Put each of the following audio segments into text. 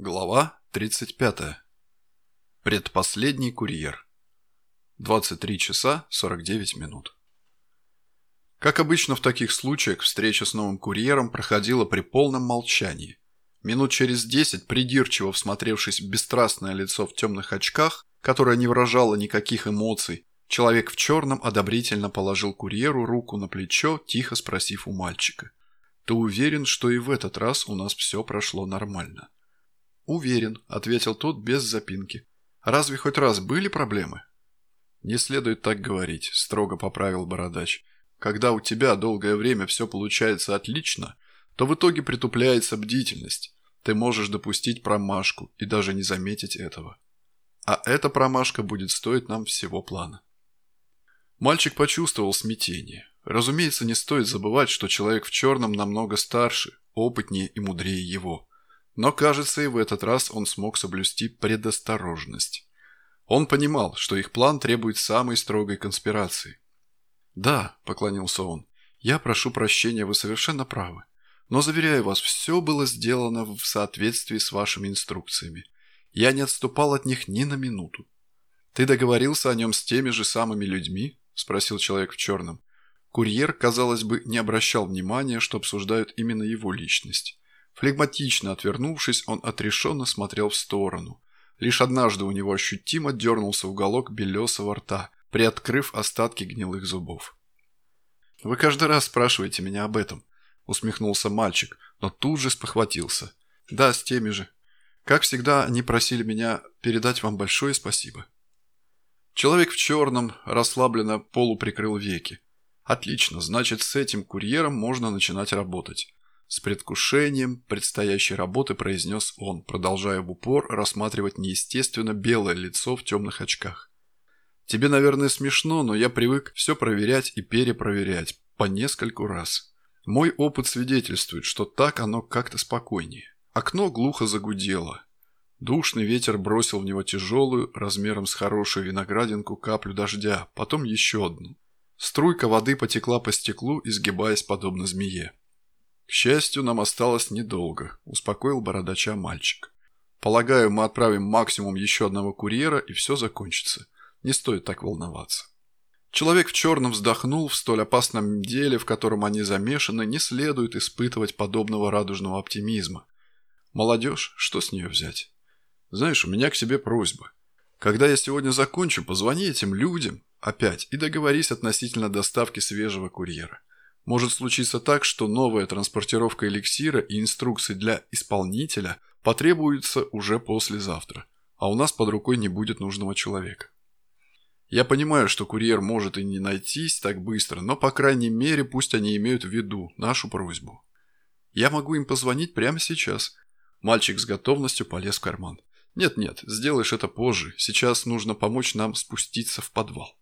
Глава 35. Предпоследний курьер. 23 часа 49 минут. Как обычно в таких случаях, встреча с новым курьером проходила при полном молчании. Минут через 10, придирчиво всмотревшись в бесстрастное лицо в темных очках, которое не выражало никаких эмоций, человек в черном одобрительно положил курьеру руку на плечо, тихо спросив у мальчика. «Ты уверен, что и в этот раз у нас все прошло нормально?» «Уверен», – ответил тот без запинки. «Разве хоть раз были проблемы?» «Не следует так говорить», – строго поправил Бородач. «Когда у тебя долгое время все получается отлично, то в итоге притупляется бдительность. Ты можешь допустить промашку и даже не заметить этого. А эта промашка будет стоить нам всего плана». Мальчик почувствовал смятение. Разумеется, не стоит забывать, что человек в черном намного старше, опытнее и мудрее его – но, кажется, и в этот раз он смог соблюсти предосторожность. Он понимал, что их план требует самой строгой конспирации. «Да», – поклонился он, – «я прошу прощения, вы совершенно правы. Но, заверяю вас, все было сделано в соответствии с вашими инструкциями. Я не отступал от них ни на минуту». «Ты договорился о нем с теми же самыми людьми?» – спросил человек в черном. Курьер, казалось бы, не обращал внимания, что обсуждают именно его личность. Флегматично отвернувшись, он отрешенно смотрел в сторону. Лишь однажды у него ощутимо дернулся уголок белесого рта, приоткрыв остатки гнилых зубов. «Вы каждый раз спрашиваете меня об этом», – усмехнулся мальчик, но тут же спохватился. «Да, с теми же. Как всегда, они просили меня передать вам большое спасибо». Человек в черном расслабленно полуприкрыл веки. «Отлично, значит, с этим курьером можно начинать работать». С предвкушением предстоящей работы произнес он, продолжая в упор рассматривать неестественно белое лицо в темных очках. «Тебе, наверное, смешно, но я привык все проверять и перепроверять, по нескольку раз. Мой опыт свидетельствует, что так оно как-то спокойнее. Окно глухо загудело. Душный ветер бросил в него тяжелую, размером с хорошую виноградинку, каплю дождя, потом еще одну. Струйка воды потекла по стеклу, изгибаясь подобно змее. «К счастью, нам осталось недолго», – успокоил бородача мальчик. «Полагаю, мы отправим максимум еще одного курьера, и все закончится. Не стоит так волноваться». Человек в черном вздохнул, в столь опасном деле, в котором они замешаны, не следует испытывать подобного радужного оптимизма. Молодежь, что с нее взять? Знаешь, у меня к себе просьба. Когда я сегодня закончу, позвони этим людям опять и договорись относительно доставки свежего курьера. Может случиться так, что новая транспортировка эликсира и инструкции для исполнителя потребуются уже послезавтра, а у нас под рукой не будет нужного человека. Я понимаю, что курьер может и не найтись так быстро, но по крайней мере пусть они имеют в виду нашу просьбу. Я могу им позвонить прямо сейчас. Мальчик с готовностью полез в карман. Нет-нет, сделаешь это позже. Сейчас нужно помочь нам спуститься в подвал.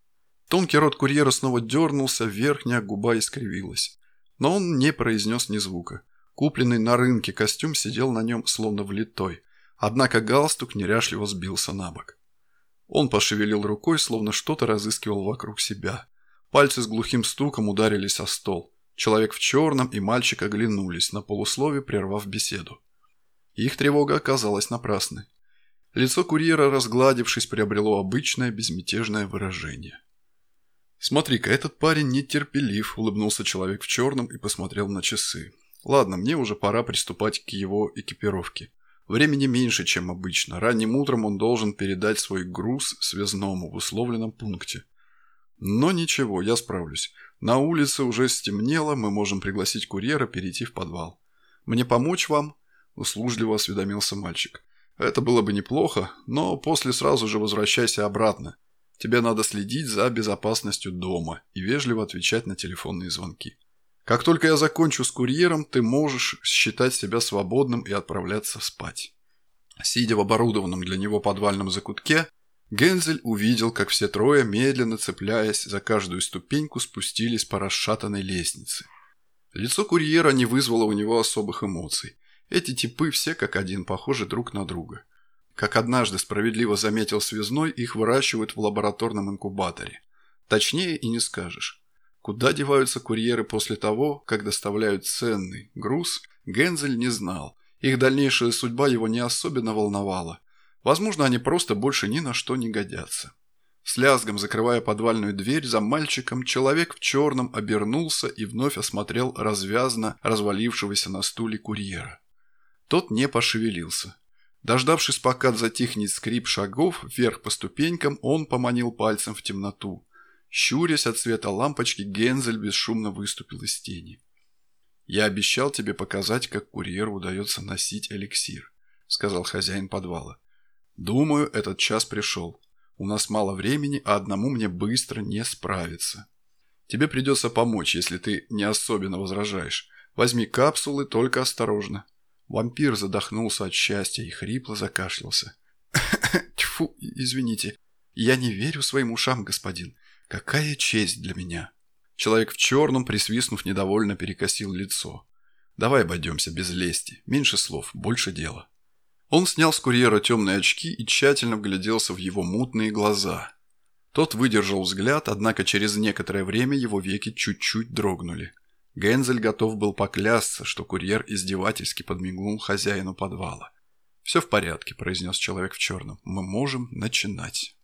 Тонкий рот курьера снова дернулся, верхняя губа искривилась. Но он не произнес ни звука. Купленный на рынке костюм сидел на нем словно влитой, однако галстук неряшливо сбился на бок. Он пошевелил рукой, словно что-то разыскивал вокруг себя. Пальцы с глухим стуком ударились о стол. Человек в черном и мальчик оглянулись, на полуслове прервав беседу. Их тревога оказалась напрасной. Лицо курьера, разгладившись, приобрело обычное безмятежное выражение. «Смотри-ка, этот парень нетерпелив», – улыбнулся человек в черном и посмотрел на часы. «Ладно, мне уже пора приступать к его экипировке. Времени меньше, чем обычно. Ранним утром он должен передать свой груз связному в условленном пункте. Но ничего, я справлюсь. На улице уже стемнело, мы можем пригласить курьера перейти в подвал. Мне помочь вам?» – услужливо осведомился мальчик. «Это было бы неплохо, но после сразу же возвращайся обратно. Тебе надо следить за безопасностью дома и вежливо отвечать на телефонные звонки. Как только я закончу с курьером, ты можешь считать себя свободным и отправляться спать. Сидя в оборудованном для него подвальном закутке, Гензель увидел, как все трое, медленно цепляясь за каждую ступеньку, спустились по расшатанной лестнице. Лицо курьера не вызвало у него особых эмоций. Эти типы все как один похожи друг на друга – как однажды справедливо заметил связной, их выращивают в лабораторном инкубаторе. Точнее и не скажешь. Куда деваются курьеры после того, как доставляют ценный груз, Гензель не знал Их дальнейшая судьба его не особенно волновала. Возможно, они просто больше ни на что не годятся. С лязгом закрывая подвальную дверь за мальчиком, человек в черном обернулся и вновь осмотрел развязно развалившегося на стуле курьера. Тот не пошевелился. Дождавшись, пока затихнет скрип шагов вверх по ступенькам, он поманил пальцем в темноту. Щурясь от света лампочки, Гензель бесшумно выступил из тени. «Я обещал тебе показать, как курьеру удается носить эликсир», — сказал хозяин подвала. «Думаю, этот час пришел. У нас мало времени, а одному мне быстро не справиться. Тебе придется помочь, если ты не особенно возражаешь. Возьми капсулы, только осторожно». Вампир задохнулся от счастья и хрипло закашлялся. «Тьфу, извините. Я не верю своим ушам, господин. Какая честь для меня!» Человек в черном, присвистнув, недовольно перекосил лицо. «Давай обойдемся без лести. Меньше слов, больше дела». Он снял с курьера темные очки и тщательно вгляделся в его мутные глаза. Тот выдержал взгляд, однако через некоторое время его веки чуть-чуть дрогнули. Гензель готов был поклясться, что курьер издевательски подмигнул хозяину подвала. «Все в порядке», – произнес человек в черном. «Мы можем начинать».